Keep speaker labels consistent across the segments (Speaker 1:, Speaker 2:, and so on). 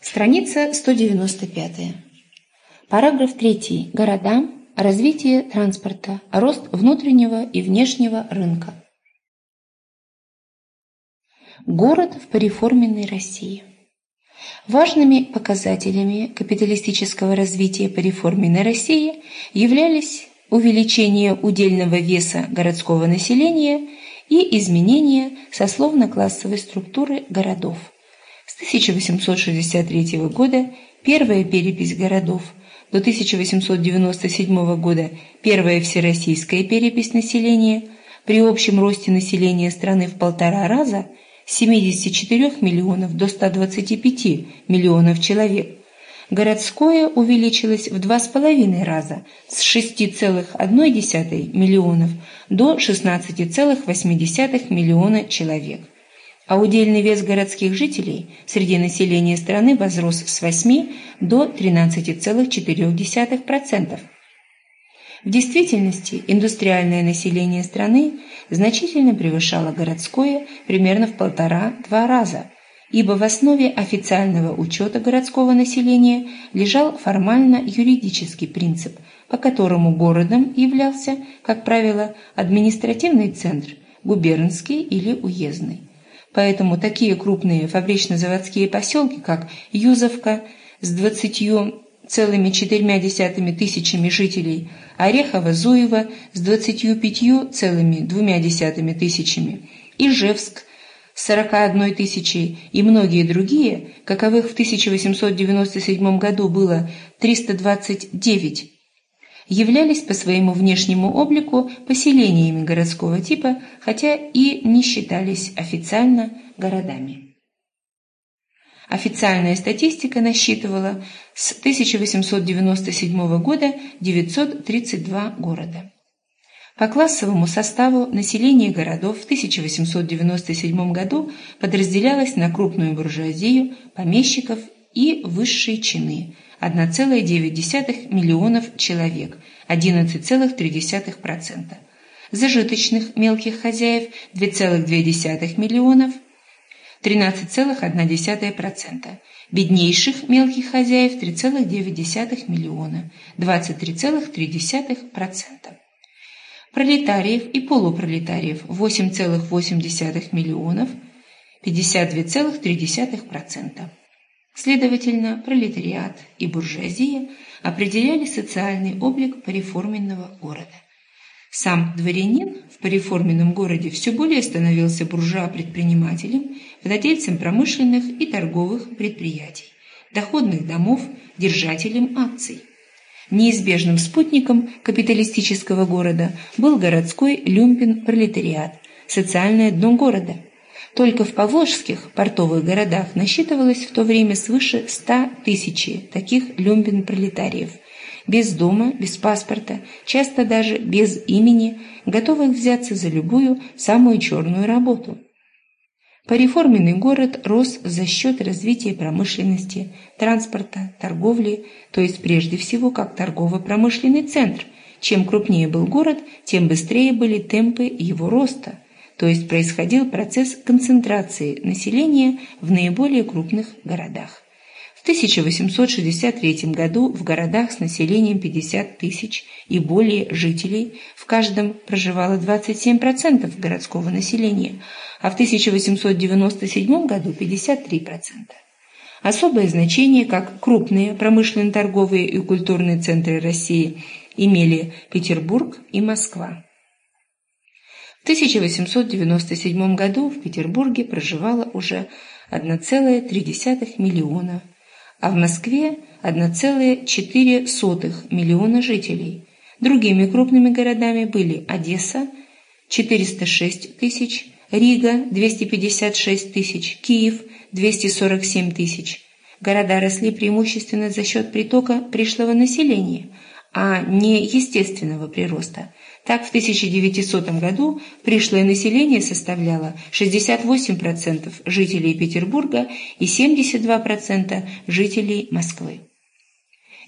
Speaker 1: Страница 195. Параграф 3. Города. Развитие транспорта. Рост внутреннего и внешнего рынка. Город в пореформенной России. Важными показателями капиталистического развития пореформенной России являлись увеличение удельного веса городского населения и изменение сословно-классовой структуры городов – с 1863 года первая перепись городов, до 1897 года первая всероссийская перепись населения. При общем росте населения страны в полтора раза с 74 миллионов до 125 миллионов человек. Городское увеличилось в два с половиной раза с 6,1 миллионов до 16,8 миллиона человек а удельный вес городских жителей среди населения страны возрос с 8 до 13,4%. В действительности индустриальное население страны значительно превышало городское примерно в полтора-два раза, ибо в основе официального учета городского населения лежал формально-юридический принцип, по которому городом являлся, как правило, административный центр, губернский или уездный. Поэтому такие крупные фабрично-заводские поселки, как Юзовка с 20,4 тысячами жителей, Орехово-Зуево с 25,2 тысячами, Ижевск с 41 тысячей и многие другие, каковых в 1897 году было 329 являлись по своему внешнему облику поселениями городского типа, хотя и не считались официально городами. Официальная статистика насчитывала с 1897 года 932 города. По классовому составу население городов в 1897 году подразделялось на крупную буржуазию, помещиков и высшие чины – 1,9 миллионов человек, 11,3%. Зажиточных мелких хозяев 2,2 миллионов, 13,1%. Беднейших мелких хозяев 3,9 миллиона, 23,3%. Пролетариев и полупролетариев 8,8 миллионов, 52,3%. Следовательно, пролетариат и буржуазия определяли социальный облик пореформенного города. Сам дворянин в пореформенном городе все более становился буржуа-предпринимателем, владельцем промышленных и торговых предприятий, доходных домов, держателем акций. Неизбежным спутником капиталистического города был городской люмпен-пролетариат, социальное дно города – только в поволжских портовых городах насчитывалось в то время свыше ста тысяч таких люмбин-пролетариев, без дома, без паспорта, часто даже без имени, готовых взяться за любую самую черную работу. Пореформенный город рос за счет развития промышленности, транспорта, торговли, то есть прежде всего как торгово-промышленный центр. Чем крупнее был город, тем быстрее были темпы его роста – то есть происходил процесс концентрации населения в наиболее крупных городах. В 1863 году в городах с населением 50 тысяч и более жителей в каждом проживало 27% городского населения, а в 1897 году 53%. Особое значение, как крупные промышленно-торговые и культурные центры России, имели Петербург и Москва. В 1897 году в Петербурге проживало уже 1,3 миллиона, а в Москве 1,4 миллиона жителей. Другими крупными городами были Одесса – 406 тысяч, Рига – 256 тысяч, Киев – 247 тысяч. Города росли преимущественно за счет притока пришлого населения, а не естественного прироста – так, в 1900 году пришлое население составляло 68% жителей Петербурга и 72% жителей Москвы.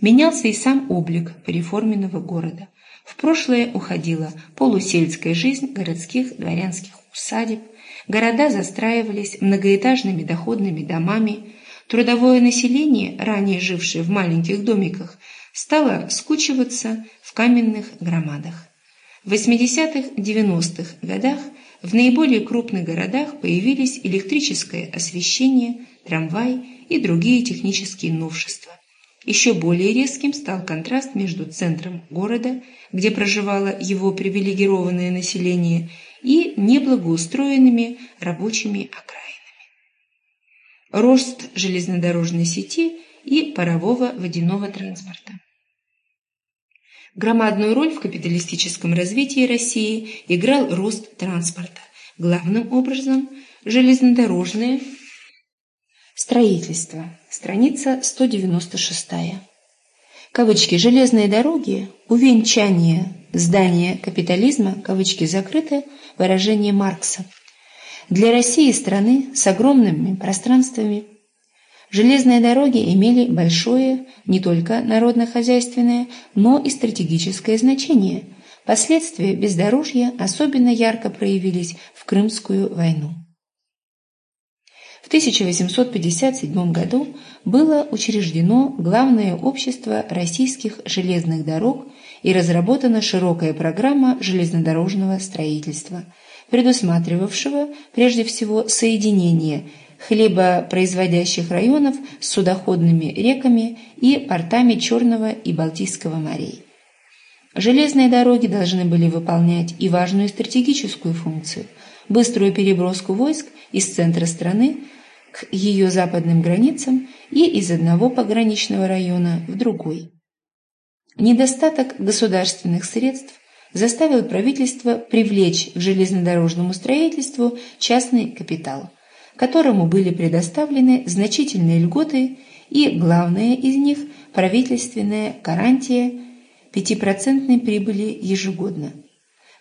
Speaker 1: Менялся и сам облик переформенного города. В прошлое уходила полусельская жизнь городских дворянских усадеб, города застраивались многоэтажными доходными домами, Трудовое население, ранее жившее в маленьких домиках, стало скучиваться в каменных громадах. В 80-90-х годах в наиболее крупных городах появились электрическое освещение, трамвай и другие технические новшества. Еще более резким стал контраст между центром города, где проживало его привилегированное население, и неблагоустроенными рабочими окраинами. Рост железнодорожной сети и парового водяного транспорта. Громадную роль в капиталистическом развитии России играл рост транспорта, главным образом железнодорожное строительство. Страница 196. Кавычки «железные дороги», «увенчание здания капитализма», кавычки закрыты, выражение Маркса. Для России страны с огромными пространствами Железные дороги имели большое не только народно-хозяйственное, но и стратегическое значение. Последствия бездорожья особенно ярко проявились в Крымскую войну. В 1857 году было учреждено Главное общество российских железных дорог и разработана широкая программа железнодорожного строительства, предусматривавшего прежде всего соединение хлебопроизводящих районов с судоходными реками и портами Черного и Балтийского морей. Железные дороги должны были выполнять и важную стратегическую функцию – быструю переброску войск из центра страны к ее западным границам и из одного пограничного района в другой. Недостаток государственных средств заставил правительство привлечь к железнодорожному строительству частный капитал – которому были предоставлены значительные льготы и, главное из них, правительственная гарантия 5% прибыли ежегодно.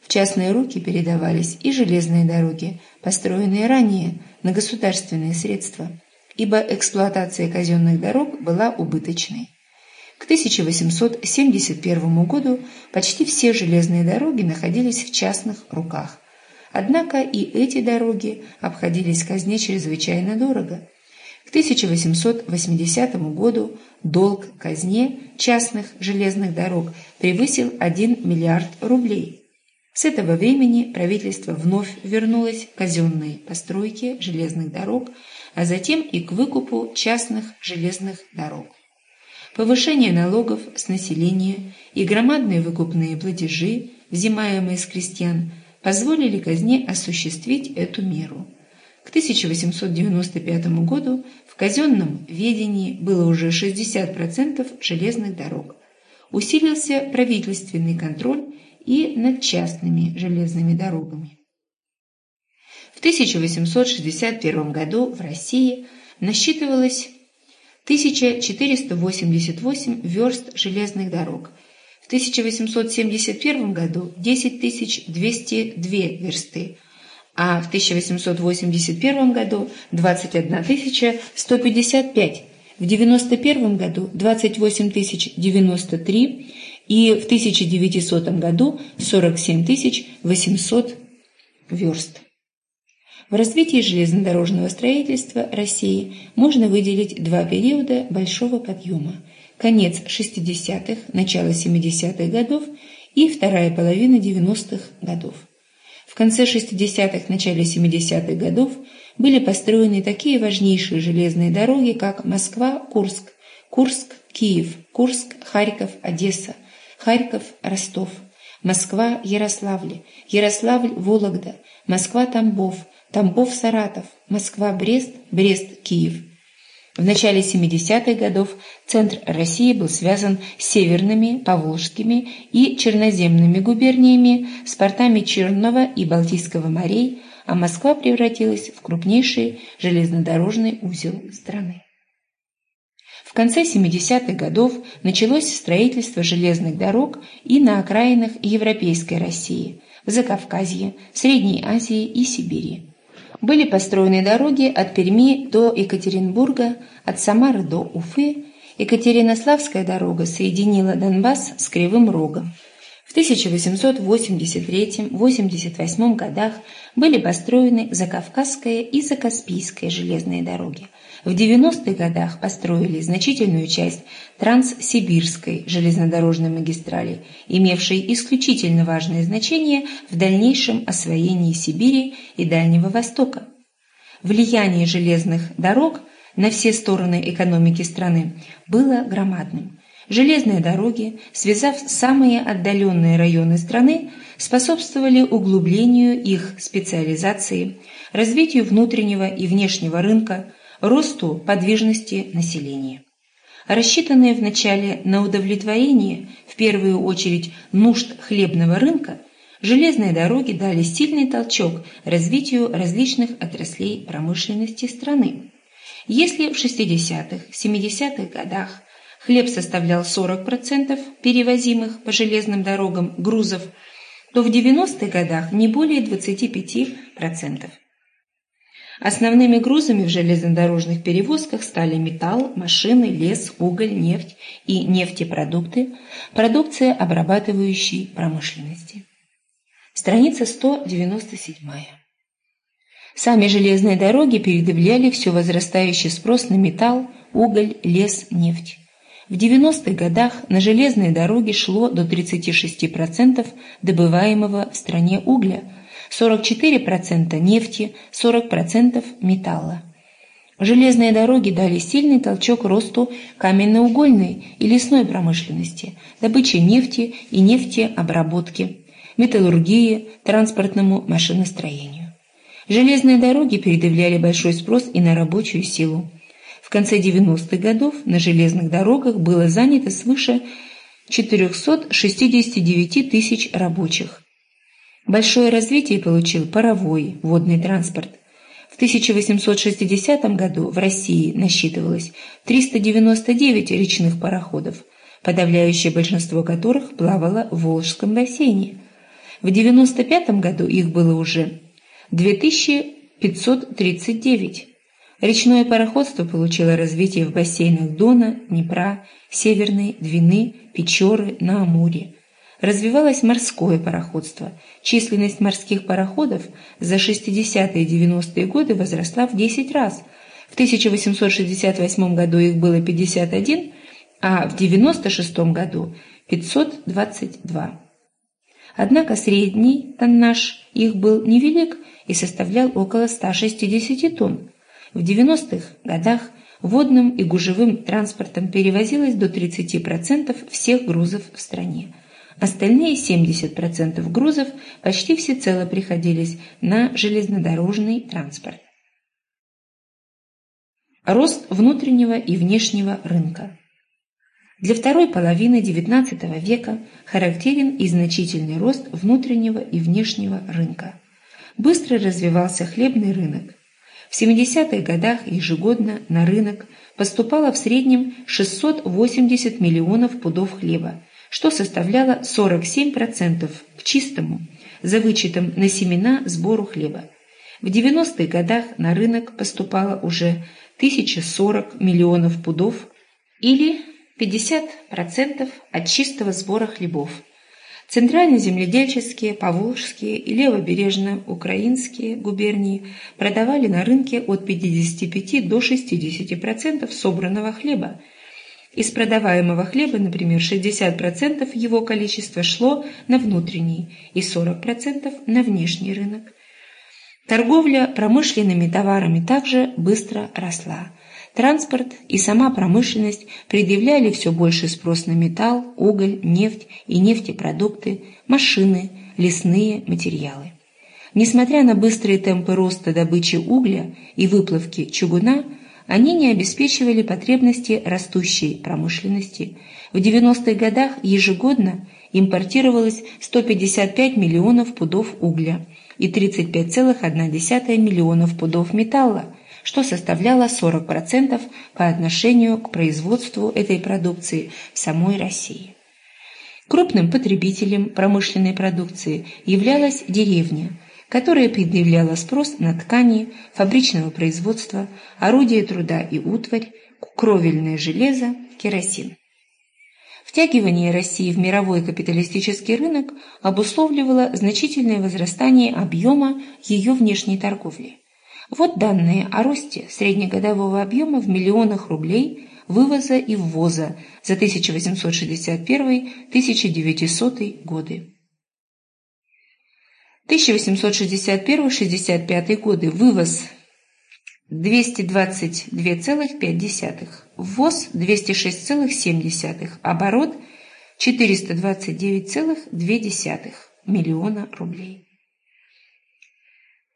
Speaker 1: В частные руки передавались и железные дороги, построенные ранее на государственные средства, ибо эксплуатация казенных дорог была убыточной. К 1871 году почти все железные дороги находились в частных руках – Однако и эти дороги обходились казне чрезвычайно дорого. К 1880 году долг казне частных железных дорог превысил 1 миллиард рублей. С этого времени правительство вновь вернулось к казенной постройке железных дорог, а затем и к выкупу частных железных дорог. Повышение налогов с населения и громадные выкупные платежи, взимаемые с крестьян – позволили казне осуществить эту меру. К 1895 году в казенном ведении было уже 60% железных дорог. Усилился правительственный контроль и над частными железными дорогами. В 1861 году в России насчитывалось 1488 верст железных дорог – в 1871 году 10 202 версты, а в 1881 году 21 155, в 1991 году 28 093 и в 1900 году 47 800 верст. В развитии железнодорожного строительства России можно выделить два периода большого подъема – конец 60-х, начало 70-х годов и вторая половина 90-х годов. В конце 60-х, начале 70-х годов были построены такие важнейшие железные дороги, как Москва-Курск, Курск-Киев, Курск-Харьков-Одесса, Харьков-Ростов, Москва-Ярославль, Ярославль-Вологда, Москва-Тамбов, Тамбов-Саратов, Москва-Брест, Брест-Киев. В начале 70-х годов центр России был связан с северными, поволжскими и черноземными губерниями, с портами Черного и Балтийского морей, а Москва превратилась в крупнейший железнодорожный узел страны. В конце 70-х годов началось строительство железных дорог и на окраинах Европейской России, в Закавказье, Средней Азии и Сибири. Были построены дороги от Перми до Екатеринбурга, от Самары до Уфы. Екатеринославская дорога соединила Донбасс с Кривым Рогом. В 1883-88 годах были построены Закавказская и Закаспийская железные дороги. В 90-х годах построили значительную часть Транссибирской железнодорожной магистрали, имевшей исключительно важное значение в дальнейшем освоении Сибири и Дальнего Востока. Влияние железных дорог на все стороны экономики страны было громадным. Железные дороги, связав самые отдаленные районы страны, способствовали углублению их специализации, развитию внутреннего и внешнего рынка, росту подвижности населения. Рассчитанные вначале на удовлетворение, в первую очередь, нужд хлебного рынка, железные дороги дали сильный толчок развитию различных отраслей промышленности страны. Если в 60-х, 70-х годах хлеб составлял 40% перевозимых по железным дорогам грузов, то в 90-х годах не более 25%. Основными грузами в железнодорожных перевозках стали металл, машины, лес, уголь, нефть и нефтепродукты, продукция обрабатывающей промышленности. Страница 197. Сами железные дороги предъявляли все возрастающий спрос на металл, уголь, лес, нефть. В 90-х годах на железные дороги шло до 36% добываемого в стране угля, 44% нефти, 40% металла. Железные дороги дали сильный толчок росту каменноугольной и лесной промышленности, добыче нефти и нефтеобработки, металлургии, транспортному машиностроению. Железные дороги предъявляли большой спрос и на рабочую силу. В конце 90-х годов на железных дорогах было занято свыше 469 тысяч рабочих. Большое развитие получил паровой водный транспорт. В 1860 году в России насчитывалось 399 речных пароходов, подавляющее большинство которых плавало в Волжском бассейне. В 1995 году их было уже 2539. Речное пароходство получило развитие в бассейнах Дона, Днепра, Северной, Двины, Печоры, на Амуре. Развивалось морское пароходство. Численность морских пароходов за 60-е и 90-е годы возросла в 10 раз. В 1868 году их было 51, а в 96 году 522. Однако средний тоннаж их был невелик и составлял около 160 тонн. В 90-х годах водным и гужевым транспортом перевозилось до 30% всех грузов в стране. Остальные 70% грузов почти всецело приходились на железнодорожный транспорт. Рост внутреннего и внешнего рынка. Для второй половины XIX века характерен и значительный рост внутреннего и внешнего рынка. Быстро развивался хлебный рынок. В 70-х годах ежегодно на рынок поступало в среднем 680 миллионов пудов хлеба, что составляло 47% к чистому, за вычетом на семена сбору хлеба. В 90-х годах на рынок поступало уже 1040 миллионов пудов или 50% от чистого сбора хлебов – Центрально-земледельческие, поволжские и левобережно-украинские губернии продавали на рынке от 55 до 60% собранного хлеба. Из продаваемого хлеба, например, 60% его количества шло на внутренний и 40% на внешний рынок. Торговля промышленными товарами также быстро росла. Транспорт и сама промышленность предъявляли все больший спрос на металл, уголь, нефть и нефтепродукты, машины, лесные материалы. Несмотря на быстрые темпы роста добычи угля и выплавки чугуна, они не обеспечивали потребности растущей промышленности. В 90-х годах ежегодно импортировалось 155 миллионов пудов угля и 35,1 миллионов пудов металла, что составляло 40% по отношению к производству этой продукции в самой России. Крупным потребителем промышленной продукции являлась деревня, которая предъявляла спрос на ткани фабричного производства, орудия труда и утварь, кровельное железо, керосин. Втягивание России в мировой капиталистический рынок обусловливало значительное возрастание объема ее внешней торговли. Вот данные о росте среднегодового объема в миллионах рублей вывоза и ввоза за 1861-1900 годы. 1861-65 годы. Вывоз 222,5, ввоз 206,7, оборот 429,2 миллиона рублей.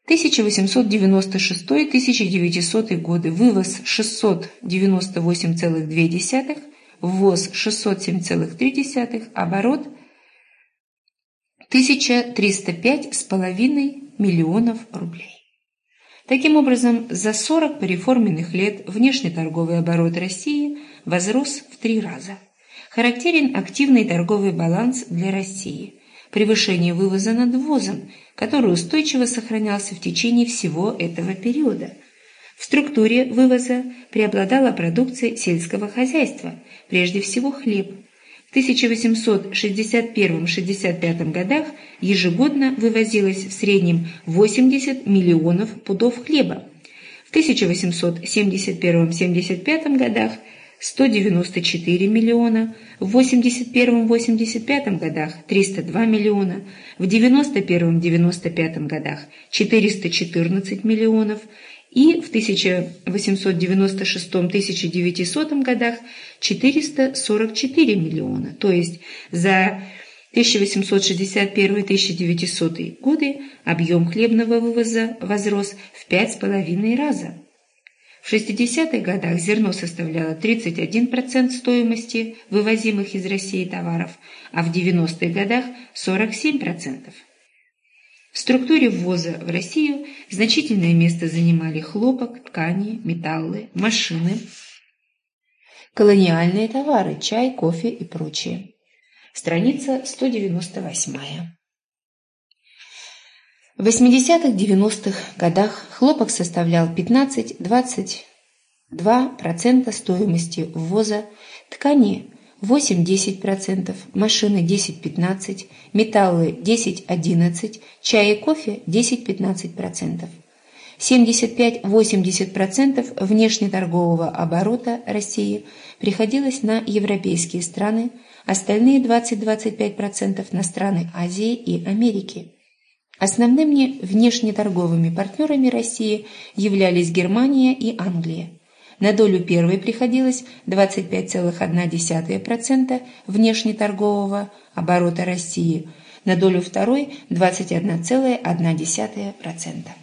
Speaker 1: 1896-1900 годы. Вывоз 698,2, ввоз 607,3, оборот 1305,5 миллионов рублей. Таким образом, за 40 переформенных лет внешнеторговый оборот России возрос в три раза. Характерен активный торговый баланс для России, превышение вывоза над ввозом, который устойчиво сохранялся в течение всего этого периода. В структуре вывоза преобладала продукция сельского хозяйства, прежде всего хлеб, 1861-65 годах ежегодно вывозилось в среднем 80 миллионов пудов хлеба. В 1871-75 годах 194 миллиона, в 81-85 годах 302 миллиона, в 91-95 годах 414 миллионов и в 1896-1900 годах 444 миллиона, то есть за 1861-1900 годы объем хлебного вывоза возрос в 5,5 раза. В 60-х годах зерно составляло 31% стоимости вывозимых из России товаров, а в 90-х годах 47%. В структуре ввоза в Россию значительное место занимали хлопок, ткани, металлы, машины, колониальные товары, чай, кофе и прочее. Страница 198. В 80-90-х годах хлопок составлял 15-22% стоимости ввоза, ткани 8-10%, машины 10-15%, металлы 10-11%, чай и кофе 10-15%. 75-80% внешнеторгового оборота России приходилось на европейские страны, остальные 20-25% на страны Азии и Америки. Основными внешнеторговыми партнерами России являлись Германия и Англия. На долю первой приходилось 25,1% внешнеторгового оборота России, на долю второй – 21,1%.